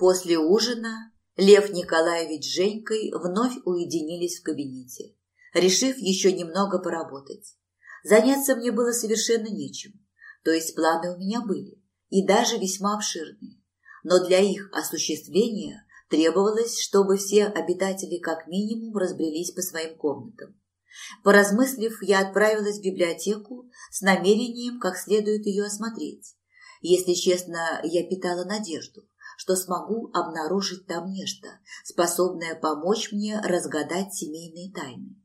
После ужина Лев Николаевич с Женькой вновь уединились в кабинете, решив еще немного поработать. Заняться мне было совершенно нечем, то есть планы у меня были, и даже весьма обширные. Но для их осуществления требовалось, чтобы все обитатели как минимум разбрелись по своим комнатам. Поразмыслив, я отправилась в библиотеку с намерением как следует ее осмотреть. Если честно, я питала надежду, что смогу обнаружить там нечто, способное помочь мне разгадать семейные тайны.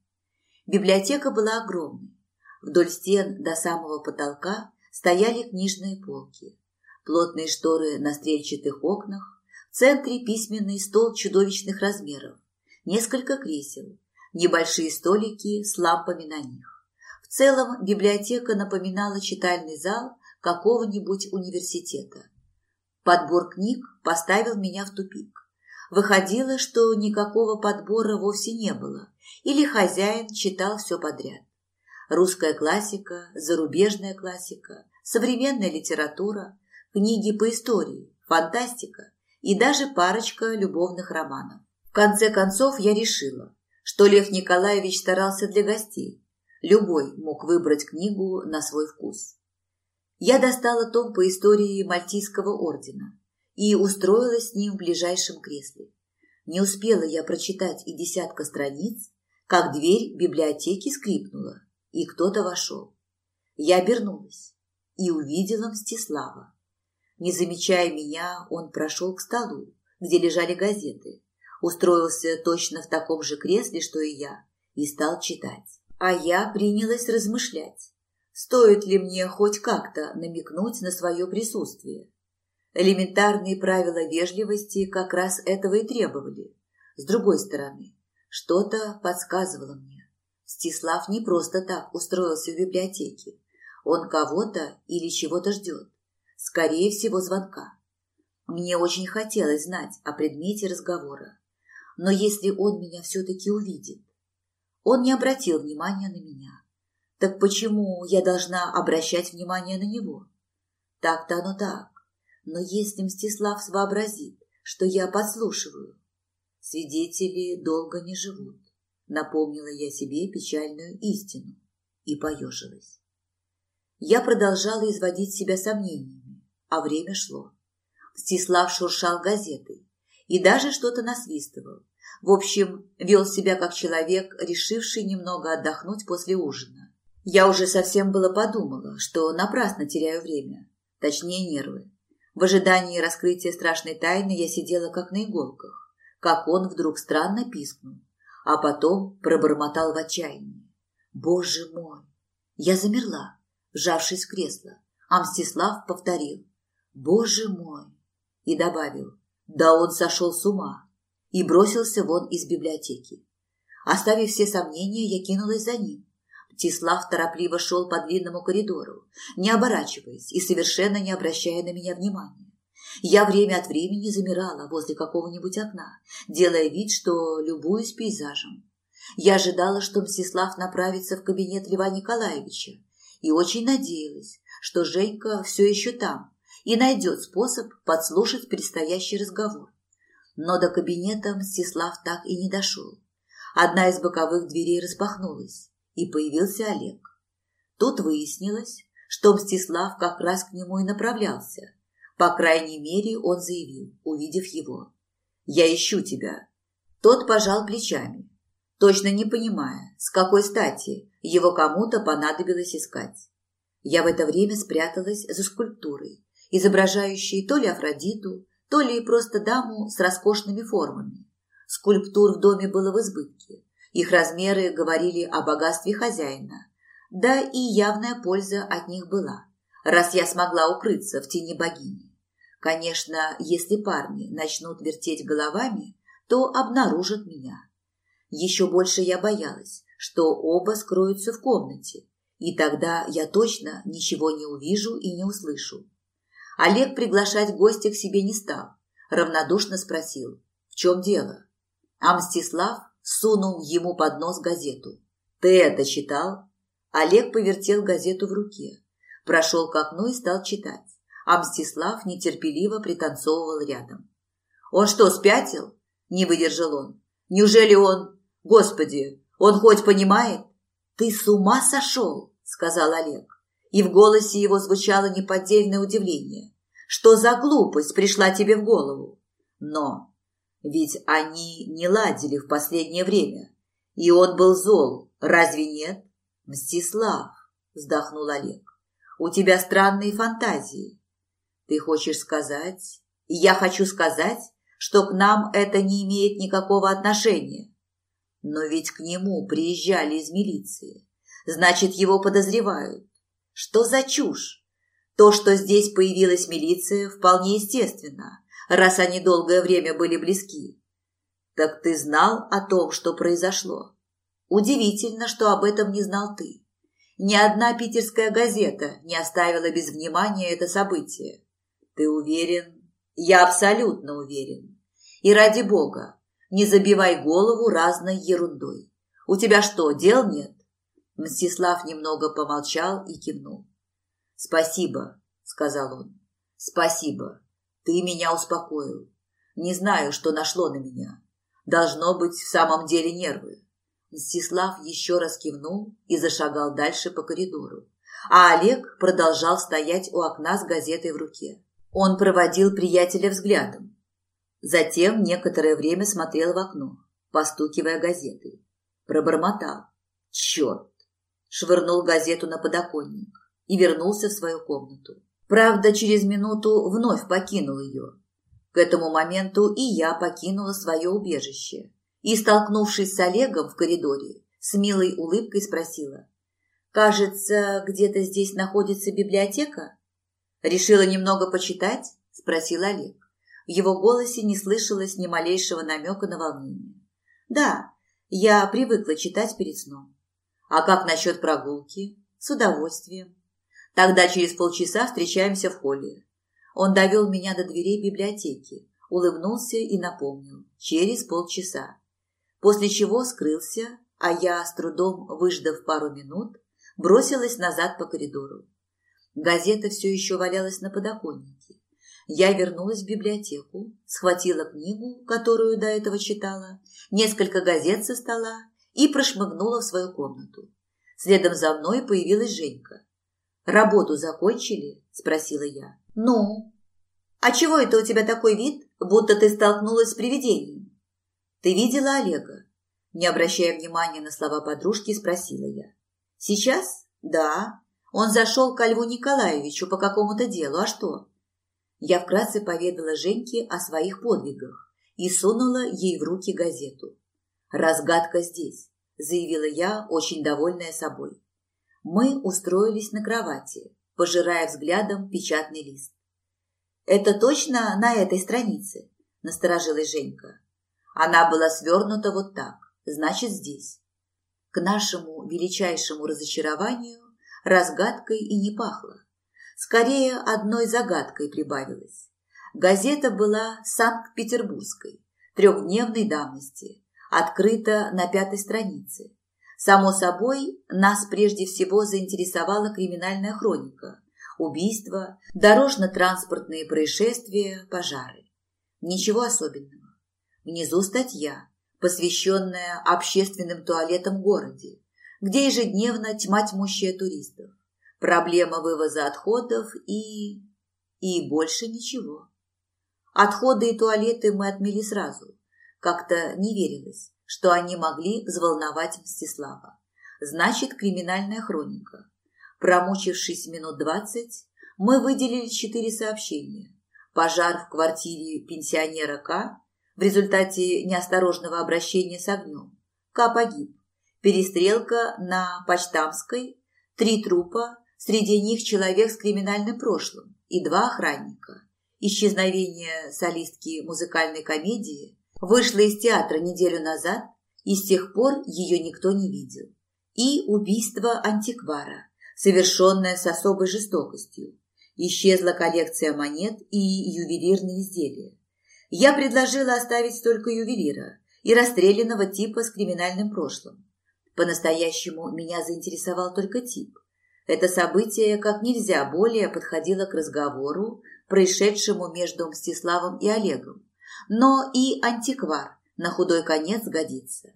Библиотека была огромной. Вдоль стен до самого потолка стояли книжные полки, плотные шторы на стрельчатых окнах, в центре письменный стол чудовищных размеров, несколько кресел, небольшие столики с лампами на них. В целом библиотека напоминала читальный зал какого-нибудь университета. Подбор книг поставил меня в тупик. Выходило, что никакого подбора вовсе не было, или хозяин читал все подряд. Русская классика, зарубежная классика, современная литература, книги по истории, фантастика и даже парочка любовных романов. В конце концов я решила, что Лев Николаевич старался для гостей. Любой мог выбрать книгу на свой вкус. Я достала том по истории Мальтийского ордена и устроилась с ним в ближайшем кресле. Не успела я прочитать и десятка страниц, как дверь библиотеки скрипнула, и кто-то вошел. Я обернулась и увидела Мстислава. Не замечая меня, он прошел к столу, где лежали газеты, устроился точно в таком же кресле, что и я, и стал читать. А я принялась размышлять, стоит ли мне хоть как-то намекнуть на свое присутствие. Элементарные правила вежливости как раз этого и требовали. С другой стороны, что-то подсказывало мне. Стислав не просто так устроился в библиотеке. Он кого-то или чего-то ждет. Скорее всего, звонка. Мне очень хотелось знать о предмете разговора. Но если он меня все-таки увидит? Он не обратил внимания на меня. Так почему я должна обращать внимание на него? Так-то оно так. Но если Мстислав вообразит, что я подслушиваю, свидетели долго не живут. Напомнила я себе печальную истину и поежилась. Я продолжала изводить себя сомнениями, а время шло. Мстислав шуршал газетой, и даже что-то насвистывал. В общем, вел себя как человек, решивший немного отдохнуть после ужина. Я уже совсем было подумала, что напрасно теряю время, точнее нервы. В ожидании раскрытия страшной тайны я сидела как на иголках, как он вдруг странно пискнул, а потом пробормотал в отчаянии. «Боже мой!» Я замерла, вжавшись в кресло, а Мстислав повторил «Боже мой!» и добавил да он сошел с ума и бросился вон из библиотеки. Оставив все сомнения, я кинулась за ним. Тислав торопливо шел по длинному коридору, не оборачиваясь и совершенно не обращая на меня внимания. Я время от времени замирала возле какого-нибудь окна, делая вид, что любуюсь пейзажем. Я ожидала, что Мстислав направится в кабинет Льва Николаевича, и очень надеялась, что Женька все еще там, и найдет способ подслушать предстоящий разговор. Но до кабинета Мстислав так и не дошел. Одна из боковых дверей распахнулась, и появился Олег. Тут выяснилось, что Мстислав как раз к нему и направлялся. По крайней мере, он заявил, увидев его. «Я ищу тебя». Тот пожал плечами, точно не понимая, с какой стати его кому-то понадобилось искать. Я в это время спряталась за скульптурой, изображающие то ли Афродиту, то ли просто даму с роскошными формами. Скульптур в доме было в избытке. Их размеры говорили о богатстве хозяина. Да и явная польза от них была, раз я смогла укрыться в тени богини. Конечно, если парни начнут вертеть головами, то обнаружат меня. Еще больше я боялась, что оба скроются в комнате, и тогда я точно ничего не увижу и не услышу. Олег приглашать гостя к себе не стал. Равнодушно спросил, в чем дело? А Мстислав сунул ему под нос газету. «Ты это читал?» Олег повертел газету в руке, прошел к окну и стал читать, а Мстислав нетерпеливо пританцовывал рядом. Он что, спятил? Не выдержал он. Неужели он... Господи, он хоть понимает? Ты с ума сошел, сказал Олег. И в голосе его звучало неподдельное удивление. Что за глупость пришла тебе в голову? Но ведь они не ладили в последнее время. И он был зол, разве нет? Мстислав, вздохнул Олег, у тебя странные фантазии. Ты хочешь сказать? Я хочу сказать, что к нам это не имеет никакого отношения. Но ведь к нему приезжали из милиции. Значит, его подозревают. Что за чушь? То, что здесь появилась милиция, вполне естественно, раз они долгое время были близки. Так ты знал о том, что произошло? Удивительно, что об этом не знал ты. Ни одна питерская газета не оставила без внимания это событие. Ты уверен? Я абсолютно уверен. И ради бога, не забивай голову разной ерундой. У тебя что, дел нет? Мстислав немного помолчал и кивнул. Спасибо, сказал он. Спасибо. Ты меня успокоил. Не знаю, что нашло на меня. Должно быть в самом деле нервы. Мстислав еще раз кивнул и зашагал дальше по коридору. А Олег продолжал стоять у окна с газетой в руке. Он проводил приятеля взглядом. Затем некоторое время смотрел в окно, постукивая газетой. Пробормотал. «Черт!» Швырнул газету на подоконник и вернулся в свою комнату. Правда, через минуту вновь покинул ее. К этому моменту и я покинула свое убежище и, столкнувшись с Олегом в коридоре, с милой улыбкой спросила. «Кажется, где-то здесь находится библиотека?» «Решила немного почитать?» – спросил Олег. В его голосе не слышалось ни малейшего намека на волнение. «Да, я привыкла читать перед сном». «А как насчет прогулки?» «С удовольствием». «Тогда через полчаса встречаемся в холле». Он довел меня до дверей библиотеки, улыбнулся и напомнил. «Через полчаса». После чего скрылся, а я, с трудом выждав пару минут, бросилась назад по коридору. Газета все еще валялась на подоконнике. Я вернулась в библиотеку, схватила книгу, которую до этого читала, несколько газет со стола и прошмыгнула в свою комнату. Следом за мной появилась Женька. «Работу закончили?» – спросила я. «Ну? А чего это у тебя такой вид, будто ты столкнулась с привидением?» «Ты видела Олега?» Не обращая внимания на слова подружки, спросила я. «Сейчас? Да. Он зашел к Льву Николаевичу по какому-то делу, а что? Я вкратце поведала Женьке о своих подвигах и сунула ей в руки газету. «Разгадка здесь», – заявила я, очень довольная собой. Мы устроились на кровати, пожирая взглядом печатный лист. «Это точно на этой странице?» – насторожилась Женька. Она была свернута вот так, значит, здесь. К нашему величайшему разочарованию разгадкой и не пахло. Скорее, одной загадкой прибавилось. Газета была Санкт-Петербургской, трехдневной давности, открыта на пятой странице. Само собой, нас прежде всего заинтересовала криминальная хроника, убийства, дорожно-транспортные происшествия, пожары. Ничего особенного. Внизу статья, посвященная общественным туалетам в городе, где ежедневно тьма тьмущая туристов, проблема вывоза отходов и... и больше ничего. Отходы и туалеты мы отмели сразу. Как-то не верилось, что они могли взволновать Мстислава. Значит, криминальная хроника. Промучившись минут двадцать, мы выделили четыре сообщения. Пожар в квартире пенсионера К в результате неосторожного обращения с огнем. К погиб. Перестрелка на Почтамской, три трупа, среди них человек с криминальным прошлым и два охранника. Исчезновение солистки музыкальной комедии вышла из театра неделю назад, и с тех пор ее никто не видел. И убийство антиквара, совершенное с особой жестокостью. Исчезла коллекция монет и ювелирные изделия. Я предложила оставить только ювелира и расстрелянного типа с криминальным прошлым. По-настоящему меня заинтересовал только тип. Это событие как нельзя более подходило к разговору, происшедшему между Мстиславом и Олегом. Но и антиквар на худой конец годится.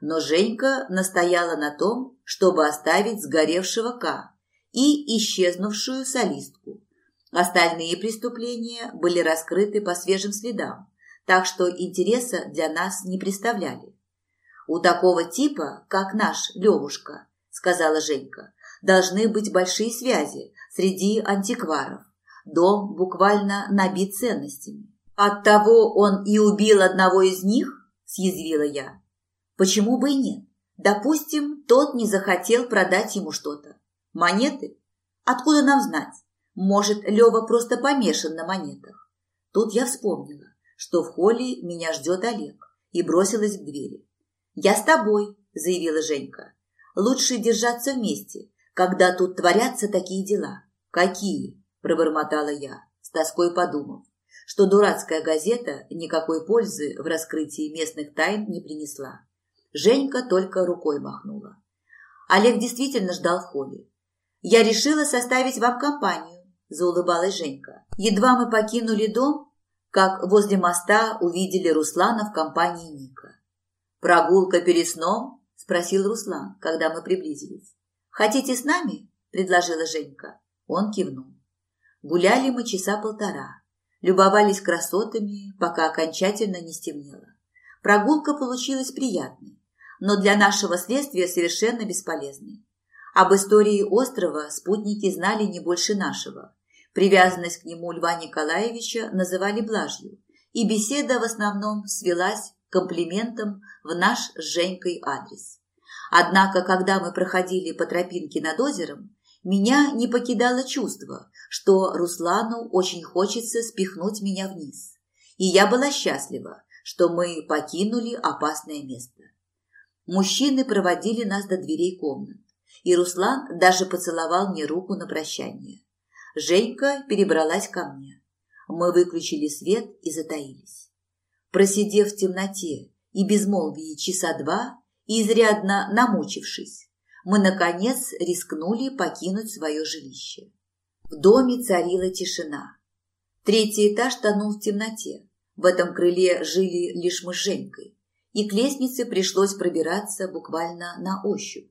Но Женька настояла на том, чтобы оставить сгоревшего К и исчезнувшую солистку. Остальные преступления были раскрыты по свежим следам, так что интереса для нас не представляли. «У такого типа, как наш Левушка», – сказала Женька, – «должны быть большие связи среди антикваров. Дом буквально набит ценностями. Оттого он и убил одного из них?» – съязвила я. Почему бы и нет? Допустим, тот не захотел продать ему что-то. Монеты? Откуда нам знать? Может, Лева просто помешан на монетах. Тут я вспомнила, что в холле меня ждет Олег, и бросилась к двери. «Я с тобой», – заявила Женька. «Лучше держаться вместе, когда тут творятся такие дела». «Какие?» – пробормотала я, с тоской подумав, что дурацкая газета никакой пользы в раскрытии местных тайн не принесла. Женька только рукой махнула. Олег действительно ждал в. «Я решила составить вам компанию», – заулыбалась Женька. Едва мы покинули дом, как возле моста увидели Руслана в компании Ника. «Прогулка перед сном?» – спросил Руслан, когда мы приблизились. «Хотите с нами?» – предложила Женька. Он кивнул. Гуляли мы часа полтора, любовались красотами, пока окончательно не стемнело. Прогулка получилась приятной но для нашего следствия совершенно бесполезный. Об истории острова спутники знали не больше нашего. Привязанность к нему Льва Николаевича называли блажью, и беседа в основном свелась к комплиментам в наш с Женькой адрес. Однако, когда мы проходили по тропинке над озером, меня не покидало чувство, что Руслану очень хочется спихнуть меня вниз. И я была счастлива, что мы покинули опасное место. Мужчины проводили нас до дверей комнат, и Руслан даже поцеловал мне руку на прощание. Женька перебралась ко мне. Мы выключили свет и затаились. Просидев в темноте и безмолвии часа два, и изрядно намучившись, мы, наконец, рискнули покинуть свое жилище. В доме царила тишина. Третий этаж тонул в темноте. В этом крыле жили лишь мы с Женькой и к лестнице пришлось пробираться буквально на ощупь.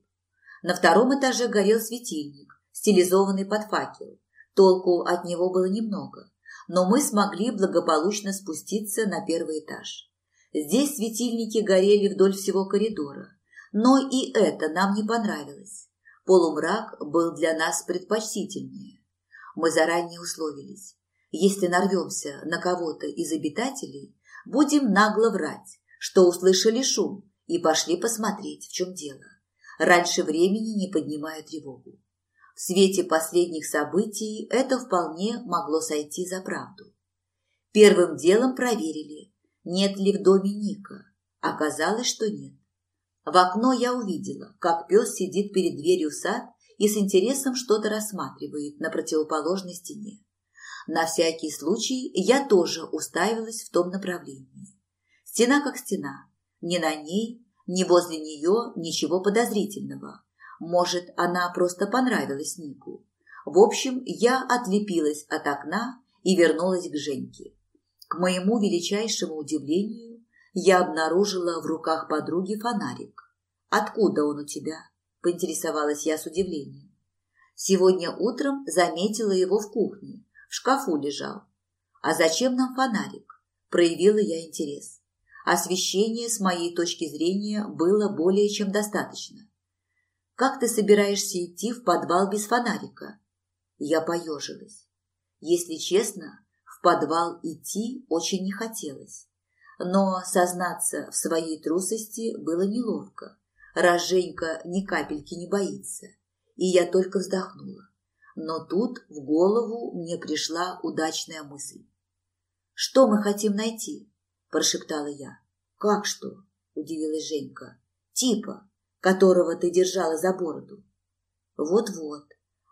На втором этаже горел светильник, стилизованный под факел. Толку от него было немного, но мы смогли благополучно спуститься на первый этаж. Здесь светильники горели вдоль всего коридора, но и это нам не понравилось. Полумрак был для нас предпочтительнее. Мы заранее условились. Если нарвемся на кого-то из обитателей, будем нагло врать, что услышали шум и пошли посмотреть, в чем дело, раньше времени не поднимая тревогу. В свете последних событий это вполне могло сойти за правду. Первым делом проверили, нет ли в доме Ника. Оказалось, что нет. В окно я увидела, как пес сидит перед дверью в сад и с интересом что-то рассматривает на противоположной стене. На всякий случай я тоже уставилась в том направлении. Стена как стена. Ни на ней, ни возле нее ничего подозрительного. Может, она просто понравилась Нику. В общем, я отлепилась от окна и вернулась к Женьке. К моему величайшему удивлению, я обнаружила в руках подруги фонарик. «Откуда он у тебя?» – поинтересовалась я с удивлением. Сегодня утром заметила его в кухне, в шкафу лежал. «А зачем нам фонарик?» – проявила я интерес. Освещения, с моей точки зрения, было более чем достаточно. «Как ты собираешься идти в подвал без фонарика?» Я поежилась. Если честно, в подвал идти очень не хотелось. Но сознаться в своей трусости было неловко, раз Женька ни капельки не боится. И я только вздохнула. Но тут в голову мне пришла удачная мысль. «Что мы хотим найти?» прошептала я. Как что? удивилась Женька. Типа, которого ты держала за бороду. Вот-вот.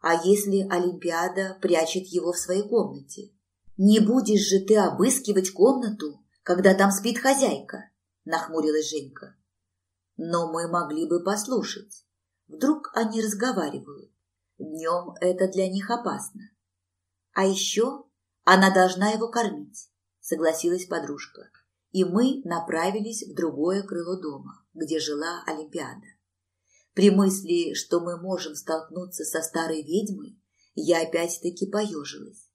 А если Олимпиада прячет его в своей комнате? Не будешь же ты обыскивать комнату, когда там спит хозяйка, нахмурилась Женька. Но мы могли бы послушать. Вдруг они разговаривают. Днем это для них опасно. А еще она должна его кормить, согласилась подружка и мы направились в другое крыло дома, где жила Олимпиада. При мысли, что мы можем столкнуться со старой ведьмой, я опять-таки поежилась.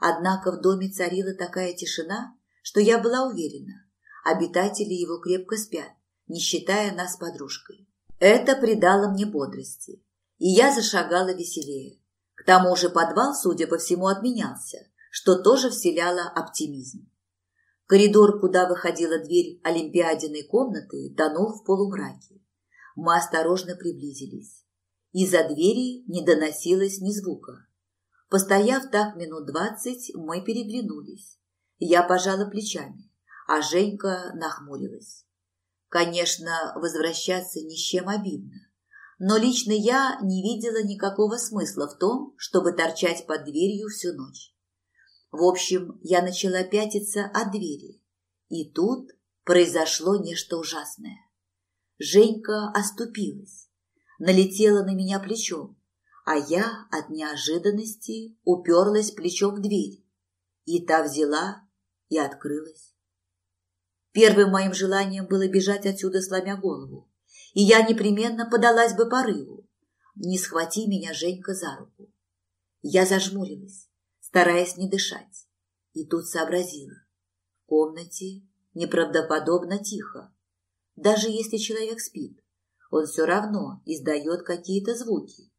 Однако в доме царила такая тишина, что я была уверена, обитатели его крепко спят, не считая нас подружкой. Это придало мне бодрости, и я зашагала веселее. К тому же подвал, судя по всему, отменялся, что тоже вселяло оптимизм. Коридор, куда выходила дверь Олимпиадиной комнаты, тонул в полумраке. Мы осторожно приблизились. Из-за двери не доносилось ни звука. Постояв так минут двадцать, мы переглянулись. Я пожала плечами, а Женька нахмурилась. Конечно, возвращаться ни с чем обидно. Но лично я не видела никакого смысла в том, чтобы торчать под дверью всю ночь. В общем, я начала пятиться от двери. И тут произошло нечто ужасное. Женька оступилась, налетела на меня плечом, а я от неожиданности уперлась плечом в дверь. И та взяла и открылась. Первым моим желанием было бежать отсюда, сломя голову, и я непременно подалась бы порыву. Не схвати меня, Женька, за руку. Я зажмурилась стараясь не дышать. И тут сообразила. В комнате неправдоподобно тихо. Даже если человек спит, он все равно издает какие-то звуки.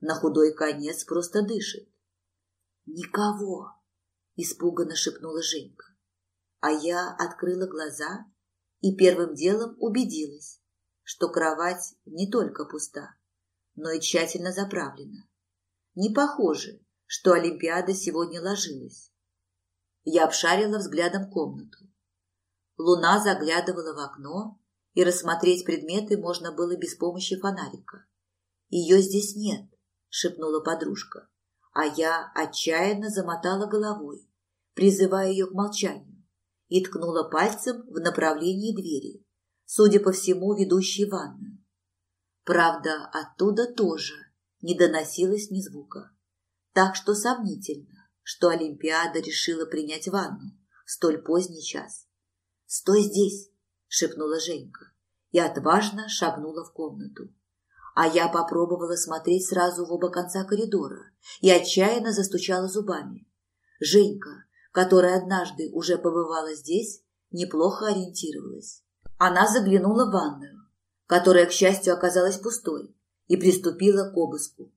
На худой конец просто дышит. «Никого!» – испуганно шепнула Женька. А я открыла глаза и первым делом убедилась, что кровать не только пуста, но и тщательно заправлена. Не похоже, что Олимпиада сегодня ложилась. Я обшарила взглядом комнату. Луна заглядывала в окно, и рассмотреть предметы можно было без помощи фонарика. «Ее здесь нет», — шепнула подружка, а я отчаянно замотала головой, призывая ее к молчанию, и ткнула пальцем в направлении двери, судя по всему, ведущей в ванную. Правда, оттуда тоже не доносилось ни звука. Так что сомнительно, что Олимпиада решила принять ванну в столь поздний час. «Стой здесь!» – шепнула Женька и отважно шагнула в комнату. А я попробовала смотреть сразу в оба конца коридора и отчаянно застучала зубами. Женька, которая однажды уже побывала здесь, неплохо ориентировалась. Она заглянула в ванную, которая, к счастью, оказалась пустой, и приступила к обыску.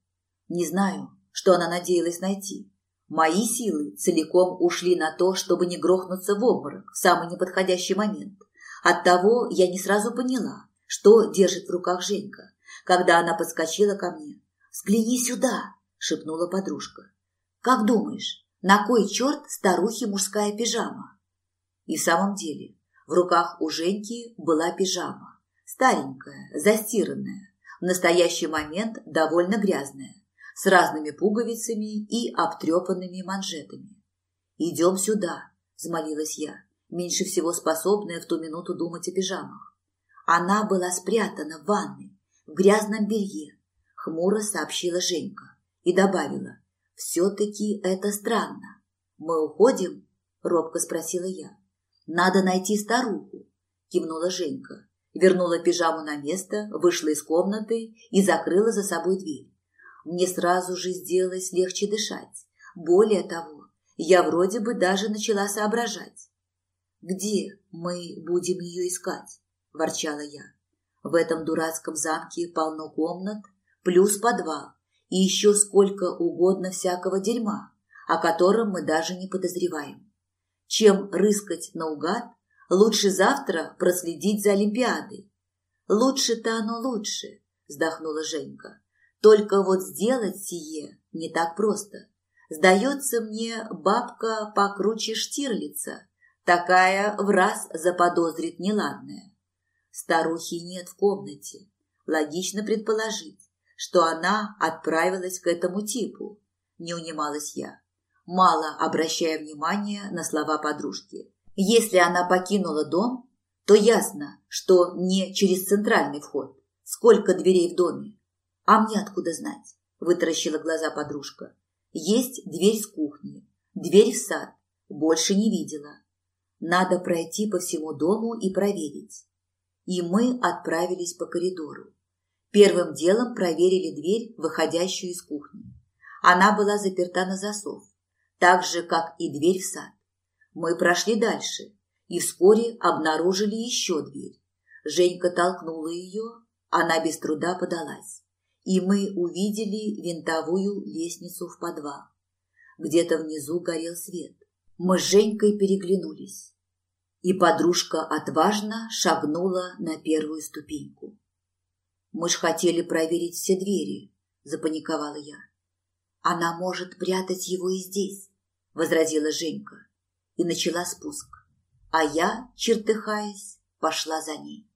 Не знаю, что она надеялась найти. Мои силы целиком ушли на то, чтобы не грохнуться в обморок в самый неподходящий момент. Оттого я не сразу поняла, что держит в руках Женька, когда она подскочила ко мне. «Взгляни сюда!» – шепнула подружка. «Как думаешь, на кой черт старухи мужская пижама?» И в самом деле, в руках у Женьки была пижама. Старенькая, застиранная, в настоящий момент довольно грязная с разными пуговицами и обтрепанными манжетами. «Идем сюда», – взмолилась я, меньше всего способная в ту минуту думать о пижамах. Она была спрятана в ванной, в грязном белье, хмуро сообщила Женька и добавила, «Все-таки это странно. Мы уходим?» – робко спросила я. «Надо найти старуху», – кивнула Женька, вернула пижаму на место, вышла из комнаты и закрыла за собой дверь. Мне сразу же сделалось легче дышать. Более того, я вроде бы даже начала соображать. «Где мы будем ее искать?» – ворчала я. «В этом дурацком замке полно комнат, плюс подвал, и еще сколько угодно всякого дерьма, о котором мы даже не подозреваем. Чем рыскать наугад, лучше завтра проследить за Олимпиадой». «Лучше-то оно лучше», – вздохнула Женька. Только вот сделать сие не так просто. Сдается мне бабка покруче Штирлица, такая в раз заподозрит неладное. Старухи нет в комнате. Логично предположить, что она отправилась к этому типу. Не унималась я, мало обращая внимания на слова подружки. Если она покинула дом, то ясно, что не через центральный вход. Сколько дверей в доме? «А мне откуда знать?» – вытаращила глаза подружка. «Есть дверь с кухни, дверь в сад. Больше не видела». Надо пройти по всему дому и проверить. И мы отправились по коридору. Первым делом проверили дверь, выходящую из кухни. Она была заперта на засов, так же, как и дверь в сад. Мы прошли дальше и вскоре обнаружили еще дверь. Женька толкнула ее, она без труда подалась, и мы увидели винтовую лестницу в подвал. Где-то внизу горел свет. Мы с Женькой переглянулись, и подружка отважно шагнула на первую ступеньку. Мы ж хотели проверить все двери, запаниковала я. Она может прятать его и здесь, возразила Женька и начала спуск. А я, чертыхаясь, пошла за ней.